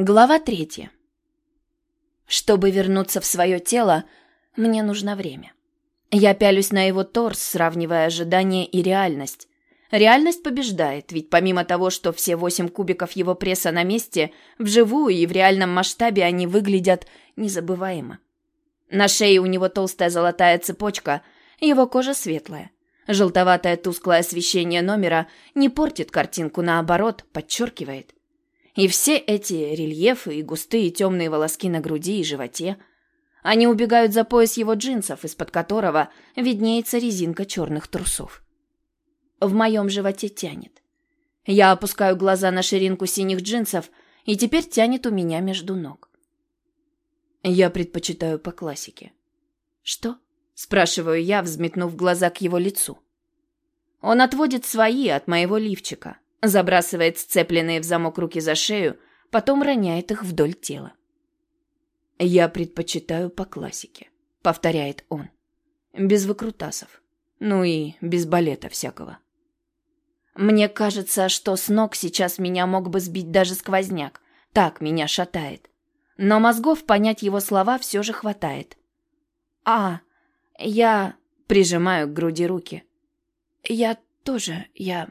Глава третья. Чтобы вернуться в свое тело, мне нужно время. Я пялюсь на его торс, сравнивая ожидание и реальность. Реальность побеждает, ведь помимо того, что все восемь кубиков его пресса на месте, вживую и в реальном масштабе они выглядят незабываемо. На шее у него толстая золотая цепочка, его кожа светлая. Желтоватое тусклое освещение номера не портит картинку, наоборот, подчеркивает. И все эти рельефы и густые темные волоски на груди и животе, они убегают за пояс его джинсов, из-под которого виднеется резинка черных трусов. В моем животе тянет. Я опускаю глаза на ширинку синих джинсов, и теперь тянет у меня между ног. Я предпочитаю по классике. Что? Спрашиваю я, взметнув глаза к его лицу. Он отводит свои от моего лифчика, Забрасывает сцепленные в замок руки за шею, потом роняет их вдоль тела. «Я предпочитаю по классике», — повторяет он. «Без выкрутасов. Ну и без балета всякого». Мне кажется, что с ног сейчас меня мог бы сбить даже сквозняк. Так меня шатает. Но мозгов понять его слова все же хватает. «А, я...» — прижимаю к груди руки. «Я тоже... я...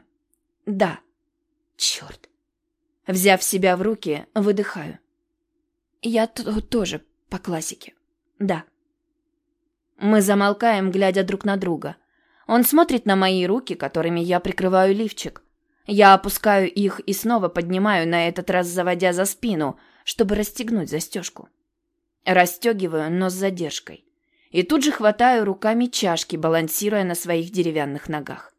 да...» Черт. Взяв себя в руки, выдыхаю. Я тоже по классике. Да. Мы замолкаем, глядя друг на друга. Он смотрит на мои руки, которыми я прикрываю лифчик. Я опускаю их и снова поднимаю, на этот раз заводя за спину, чтобы расстегнуть застежку. Расстегиваю, но с задержкой. И тут же хватаю руками чашки, балансируя на своих деревянных ногах.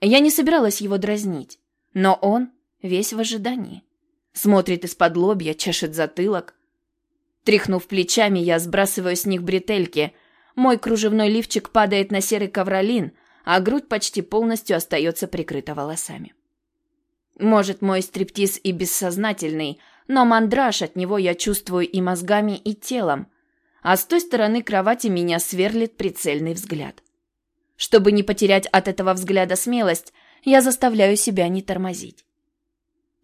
Я не собиралась его дразнить. Но он весь в ожидании. Смотрит из-под лобья, чешет затылок. Тряхнув плечами, я сбрасываю с них бретельки. Мой кружевной лифчик падает на серый ковролин, а грудь почти полностью остается прикрыта волосами. Может, мой стриптиз и бессознательный, но мандраж от него я чувствую и мозгами, и телом. А с той стороны кровати меня сверлит прицельный взгляд. Чтобы не потерять от этого взгляда смелость, я заставляю себя не тормозить.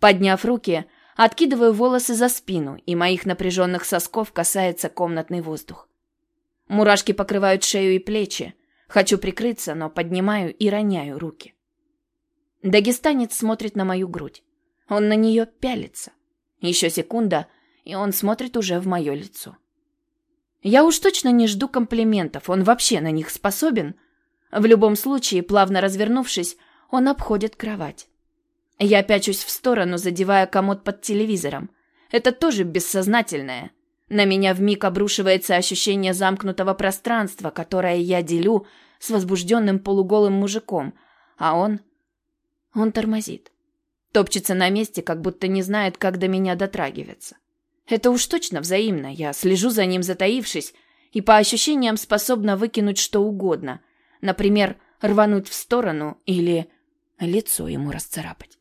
Подняв руки, откидываю волосы за спину, и моих напряженных сосков касается комнатный воздух. Мурашки покрывают шею и плечи. Хочу прикрыться, но поднимаю и роняю руки. Дагестанец смотрит на мою грудь. Он на нее пялится. Еще секунда, и он смотрит уже в мое лицо. Я уж точно не жду комплиментов, он вообще на них способен. В любом случае, плавно развернувшись, он обходит кровать. Я пячусь в сторону, задевая комод под телевизором. Это тоже бессознательное. На меня вмиг обрушивается ощущение замкнутого пространства, которое я делю с возбужденным полуголым мужиком, а он... Он тормозит. Топчется на месте, как будто не знает, как до меня дотрагиваться. Это уж точно взаимно. Я слежу за ним, затаившись, и по ощущениям способна выкинуть что угодно. Например, рвануть в сторону или лицо ему расцарапать.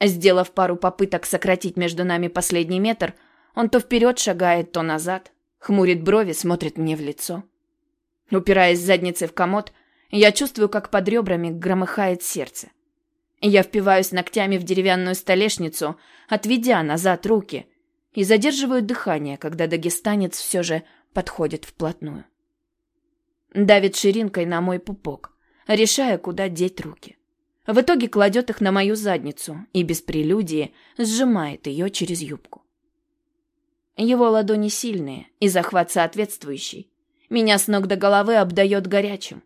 Сделав пару попыток сократить между нами последний метр, он то вперед шагает, то назад, хмурит брови, смотрит мне в лицо. Упираясь задницей в комод, я чувствую, как под ребрами громыхает сердце. Я впиваюсь ногтями в деревянную столешницу, отведя назад руки, и задерживаю дыхание, когда дагестанец все же подходит вплотную. Давит ширинкой на мой пупок, решая, куда деть руки. В итоге кладет их на мою задницу и без прелюдии сжимает ее через юбку. Его ладони сильные и захват соответствующий. Меня с ног до головы обдает горячим.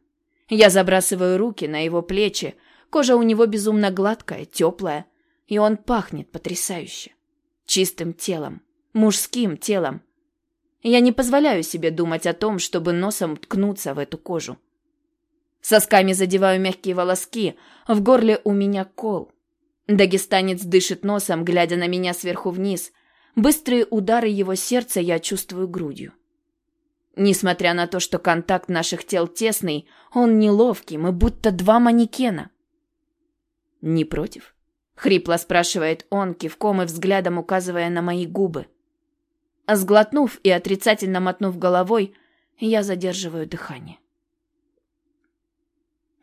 Я забрасываю руки на его плечи, кожа у него безумно гладкая, теплая, и он пахнет потрясающе. Чистым телом, мужским телом. Я не позволяю себе думать о том, чтобы носом ткнуться в эту кожу. Сосками задеваю мягкие волоски, в горле у меня кол. Дагестанец дышит носом, глядя на меня сверху вниз. Быстрые удары его сердца я чувствую грудью. Несмотря на то, что контакт наших тел тесный, он неловкий, мы будто два манекена. «Не против?» — хрипло спрашивает он, кивком и взглядом указывая на мои губы. Сглотнув и отрицательно мотнув головой, я задерживаю дыхание.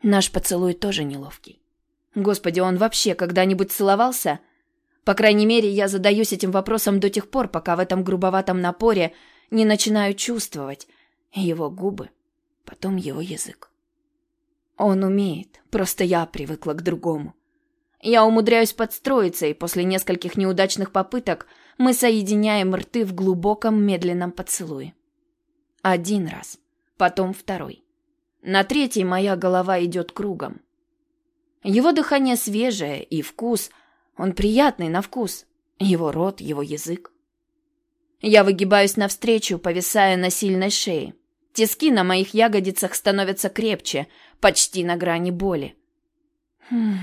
Наш поцелуй тоже неловкий. Господи, он вообще когда-нибудь целовался? По крайней мере, я задаюсь этим вопросом до тех пор, пока в этом грубоватом напоре не начинаю чувствовать его губы, потом его язык. Он умеет, просто я привыкла к другому. Я умудряюсь подстроиться, и после нескольких неудачных попыток мы соединяем рты в глубоком медленном поцелуе. Один раз, потом второй. На третий моя голова идет кругом. Его дыхание свежее, и вкус, он приятный на вкус. Его рот, его язык. Я выгибаюсь навстречу, повисая на сильной шее. Тиски на моих ягодицах становятся крепче, почти на грани боли. Хм.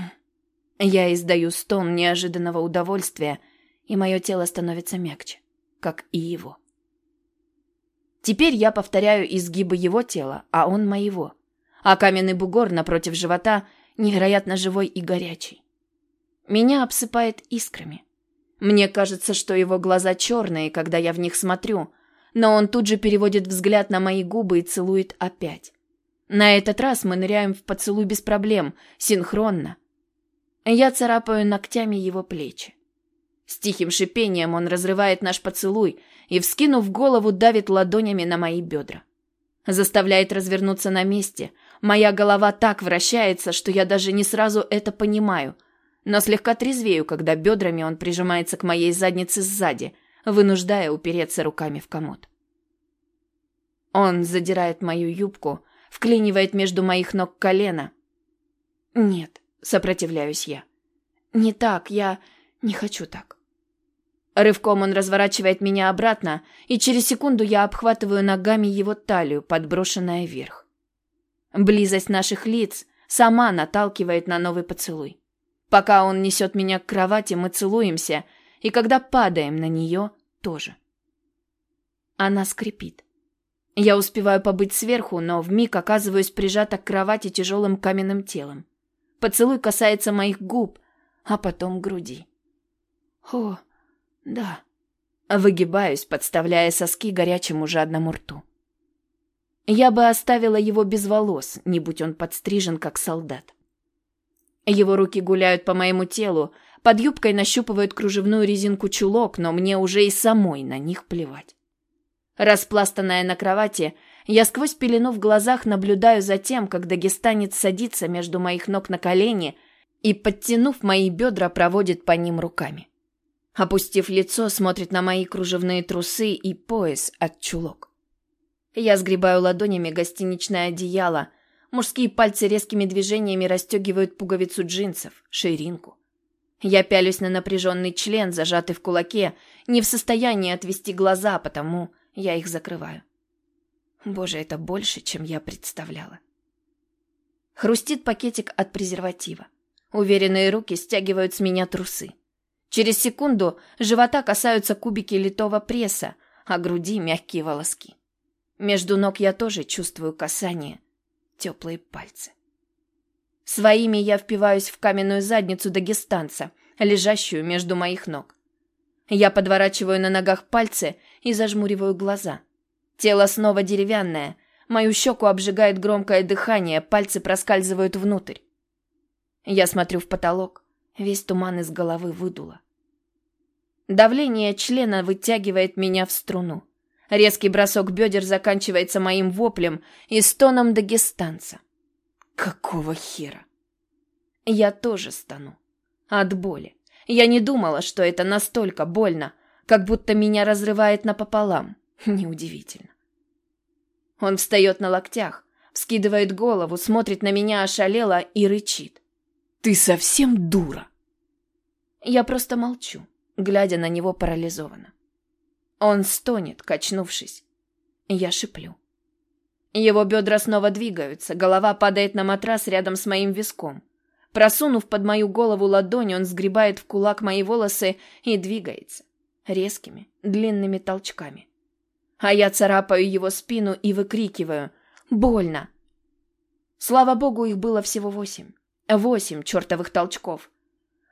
Я издаю стон неожиданного удовольствия, и мое тело становится мягче, как и его. Теперь я повторяю изгибы его тела, а он моего. А каменный бугор напротив живота невероятно живой и горячий. Меня обсыпает искрами. Мне кажется, что его глаза черные, когда я в них смотрю, но он тут же переводит взгляд на мои губы и целует опять. На этот раз мы ныряем в поцелуй без проблем, синхронно. Я царапаю ногтями его плечи. С тихим шипением он разрывает наш поцелуй и, вскинув голову, давит ладонями на мои бедра. Заставляет развернуться на месте. Моя голова так вращается, что я даже не сразу это понимаю, но слегка трезвею, когда бедрами он прижимается к моей заднице сзади, вынуждая упереться руками в комод. Он задирает мою юбку, вклинивает между моих ног колено. «Нет», — сопротивляюсь я. «Не так, я не хочу так». Рывком он разворачивает меня обратно, и через секунду я обхватываю ногами его талию, подброшенная вверх. Близость наших лиц сама наталкивает на новый поцелуй. Пока он несет меня к кровати, мы целуемся, и когда падаем на нее, тоже. Она скрипит. Я успеваю побыть сверху, но вмиг оказываюсь прижата к кровати тяжелым каменным телом. Поцелуй касается моих губ, а потом груди. О, да. Выгибаюсь, подставляя соски горячему жадному рту. Я бы оставила его без волос, не будь он подстрижен, как солдат. Его руки гуляют по моему телу, под юбкой нащупывают кружевную резинку чулок, но мне уже и самой на них плевать. Распластанная на кровати, я сквозь пелену в глазах наблюдаю за тем, как дагестанец садится между моих ног на колени и, подтянув мои бедра, проводит по ним руками. Опустив лицо, смотрит на мои кружевные трусы и пояс от чулок. Я сгребаю ладонями гостиничное одеяло. Мужские пальцы резкими движениями расстегивают пуговицу джинсов, ширинку. Я пялюсь на напряженный член, зажатый в кулаке, не в состоянии отвести глаза, потому я их закрываю. Боже, это больше, чем я представляла. Хрустит пакетик от презерватива. Уверенные руки стягивают с меня трусы. Через секунду живота касаются кубики литого пресса, а груди мягкие волоски. Между ног я тоже чувствую касание, теплые пальцы. Своими я впиваюсь в каменную задницу дагестанца, лежащую между моих ног. Я подворачиваю на ногах пальцы и зажмуриваю глаза. Тело снова деревянное, мою щеку обжигает громкое дыхание, пальцы проскальзывают внутрь. Я смотрю в потолок, весь туман из головы выдуло. Давление члена вытягивает меня в струну. Резкий бросок бедер заканчивается моим воплем и стоном дагестанца. Какого хера? Я тоже стану. От боли. Я не думала, что это настолько больно, как будто меня разрывает напополам. Неудивительно. Он встает на локтях, вскидывает голову, смотрит на меня ошалело и рычит. «Ты совсем дура!» Я просто молчу глядя на него парализованно. Он стонет, качнувшись. Я шиплю. Его бедра снова двигаются, голова падает на матрас рядом с моим виском. Просунув под мою голову ладонь, он сгребает в кулак мои волосы и двигается. Резкими, длинными толчками. А я царапаю его спину и выкрикиваю «Больно!». Слава богу, их было всего восемь. Восемь чертовых толчков.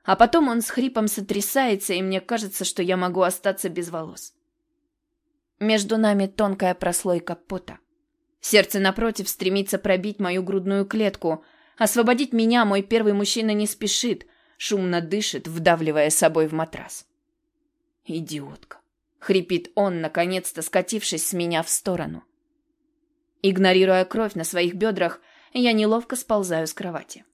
А потом он с хрипом сотрясается, и мне кажется, что я могу остаться без волос. Между нами тонкая прослойка пота. Сердце напротив стремится пробить мою грудную клетку. Освободить меня мой первый мужчина не спешит, шумно дышит, вдавливая собой в матрас. «Идиотка!» — хрипит он, наконец-то скатившись с меня в сторону. Игнорируя кровь на своих бедрах, я неловко сползаю с кровати.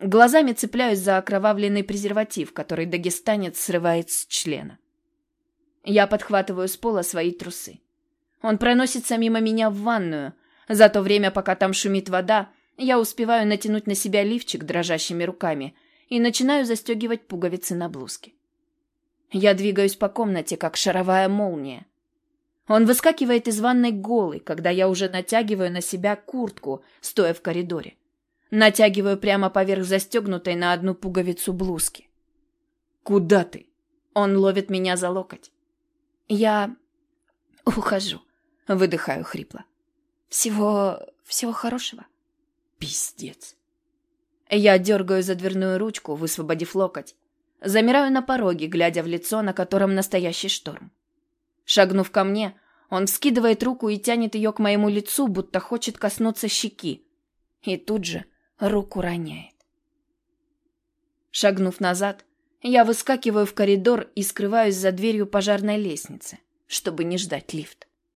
Глазами цепляюсь за окровавленный презерватив, который дагестанец срывает с члена. Я подхватываю с пола свои трусы. Он проносится мимо меня в ванную. За то время, пока там шумит вода, я успеваю натянуть на себя лифчик дрожащими руками и начинаю застегивать пуговицы на блузке. Я двигаюсь по комнате, как шаровая молния. Он выскакивает из ванной голый, когда я уже натягиваю на себя куртку, стоя в коридоре. Натягиваю прямо поверх застегнутой на одну пуговицу блузки. «Куда ты?» Он ловит меня за локоть. «Я ухожу», — выдыхаю хрипло. «Всего... всего хорошего». «Пиздец». Я дергаю за дверную ручку, высвободив локоть. Замираю на пороге, глядя в лицо, на котором настоящий шторм. Шагнув ко мне, он вскидывает руку и тянет ее к моему лицу, будто хочет коснуться щеки. И тут же руку роняет. Шагнув назад, я выскакиваю в коридор и скрываюсь за дверью пожарной лестницы, чтобы не ждать лифт.